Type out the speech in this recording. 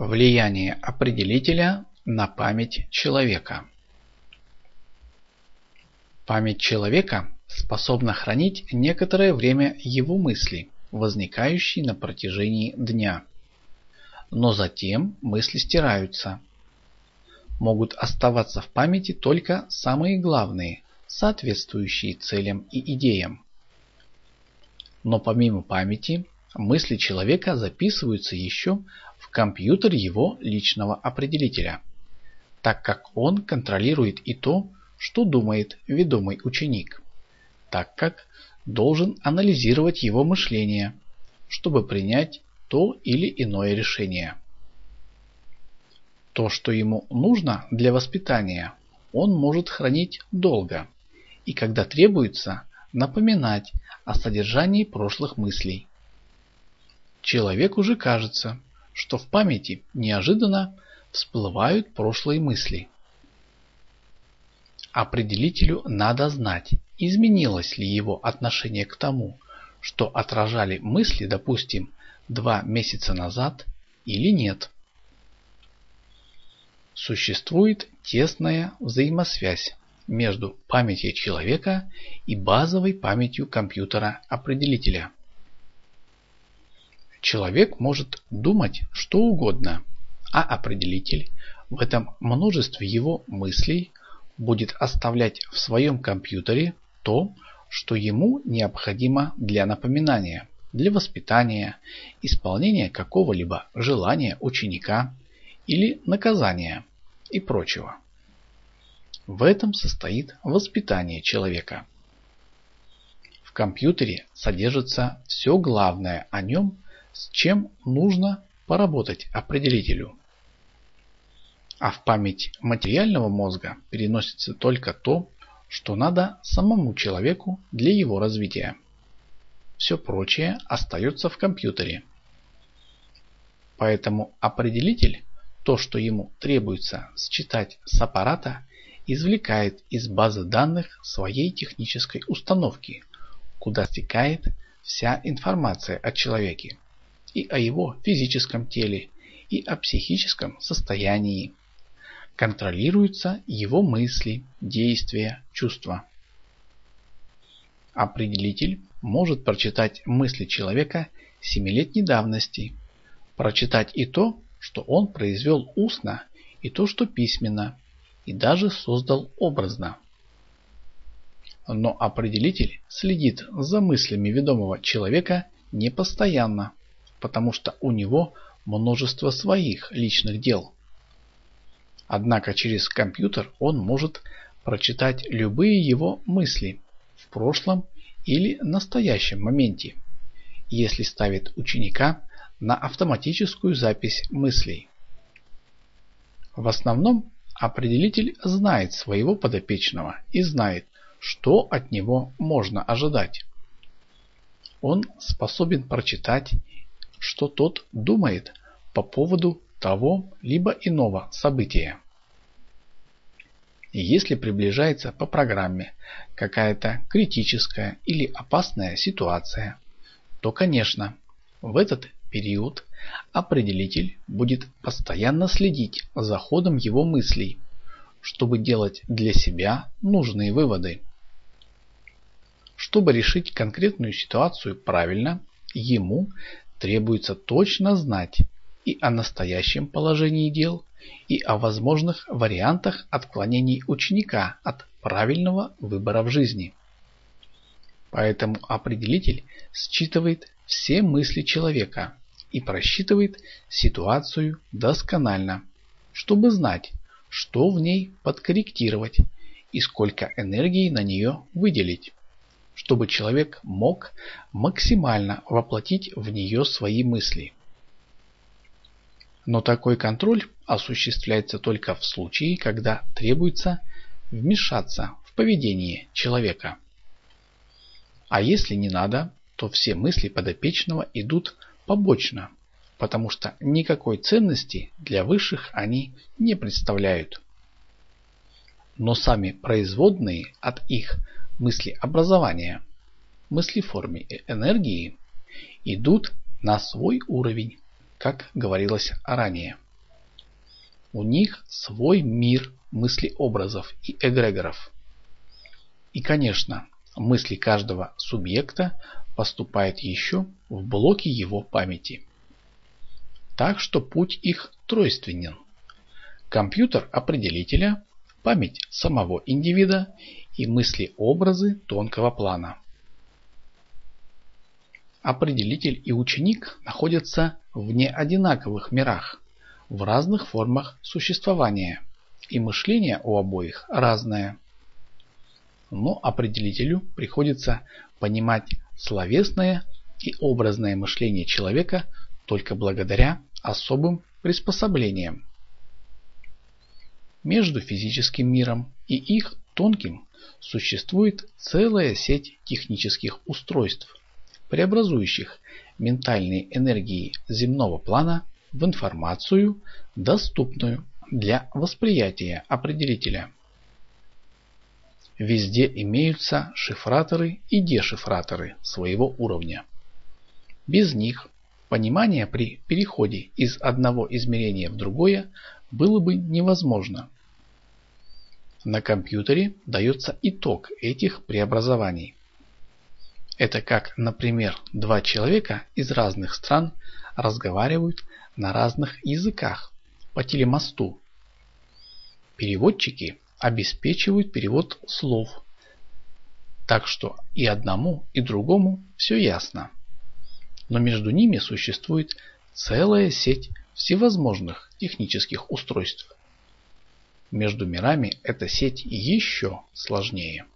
Влияние определителя на память человека Память человека способна хранить некоторое время его мысли, возникающие на протяжении дня. Но затем мысли стираются. Могут оставаться в памяти только самые главные, соответствующие целям и идеям. Но помимо памяти, мысли человека записываются еще компьютер его личного определителя, так как он контролирует и то, что думает ведомый ученик, так как должен анализировать его мышление, чтобы принять то или иное решение. То, что ему нужно для воспитания, он может хранить долго и когда требуется, напоминать о содержании прошлых мыслей. Человеку же кажется, что в памяти неожиданно всплывают прошлые мысли. Определителю надо знать, изменилось ли его отношение к тому, что отражали мысли, допустим, два месяца назад или нет. Существует тесная взаимосвязь между памятью человека и базовой памятью компьютера-определителя. Человек может думать что угодно, а определитель в этом множестве его мыслей будет оставлять в своем компьютере то, что ему необходимо для напоминания, для воспитания, исполнения какого-либо желания ученика или наказания и прочего. В этом состоит воспитание человека. В компьютере содержится все главное о нем, с чем нужно поработать определителю. А в память материального мозга переносится только то, что надо самому человеку для его развития. Все прочее остается в компьютере. Поэтому определитель, то, что ему требуется считать с аппарата, извлекает из базы данных своей технической установки, куда стекает вся информация о человеке и о его физическом теле и о психическом состоянии. Контролируются его мысли, действия, чувства. Определитель может прочитать мысли человека семилетней давности, прочитать и то, что он произвел устно, и то, что письменно, и даже создал образно. Но определитель следит за мыслями ведомого человека не постоянно, потому что у него множество своих личных дел. Однако через компьютер он может прочитать любые его мысли в прошлом или настоящем моменте, если ставит ученика на автоматическую запись мыслей. В основном Определитель знает своего подопечного и знает, что от него можно ожидать. Он способен прочитать, что тот думает по поводу того либо иного события. Если приближается по программе какая-то критическая или опасная ситуация, то, конечно, в этот период определитель будет постоянно следить за ходом его мыслей, чтобы делать для себя нужные выводы. Чтобы решить конкретную ситуацию правильно, ему требуется точно знать и о настоящем положении дел, и о возможных вариантах отклонений ученика от правильного выбора в жизни. Поэтому определитель считывает все мысли человека и просчитывает ситуацию досконально, чтобы знать, что в ней подкорректировать и сколько энергии на нее выделить, чтобы человек мог максимально воплотить в нее свои мысли. Но такой контроль осуществляется только в случае, когда требуется вмешаться в поведение человека. А если не надо, то все мысли подопечного идут побочно, потому что никакой ценности для высших они не представляют. Но сами производные от их мыслеобразования, мыслеформе и энергии идут на свой уровень, как говорилось ранее. У них свой мир мыслеобразов и эгрегоров. И, конечно, мысли каждого субъекта поступают еще в блоки его памяти. Так что путь их тройственен. Компьютер определителя, память самого индивида и мысли-образы тонкого плана. Определитель и ученик находятся в неодинаковых мирах, в разных формах существования, и мышление у обоих разное. Но определителю приходится понимать словесное и образное мышление человека только благодаря особым приспособлениям. Между физическим миром и их тонким существует целая сеть технических устройств, преобразующих ментальные энергии земного плана в информацию, доступную для восприятия определителя. Везде имеются шифраторы и дешифраторы своего уровня. Без них понимание при переходе из одного измерения в другое было бы невозможно. На компьютере дается итог этих преобразований. Это как, например, два человека из разных стран разговаривают на разных языках по телемосту. Переводчики обеспечивают перевод слов, так что и одному, и другому все ясно. Но между ними существует целая сеть всевозможных технических устройств. Между мирами эта сеть еще сложнее.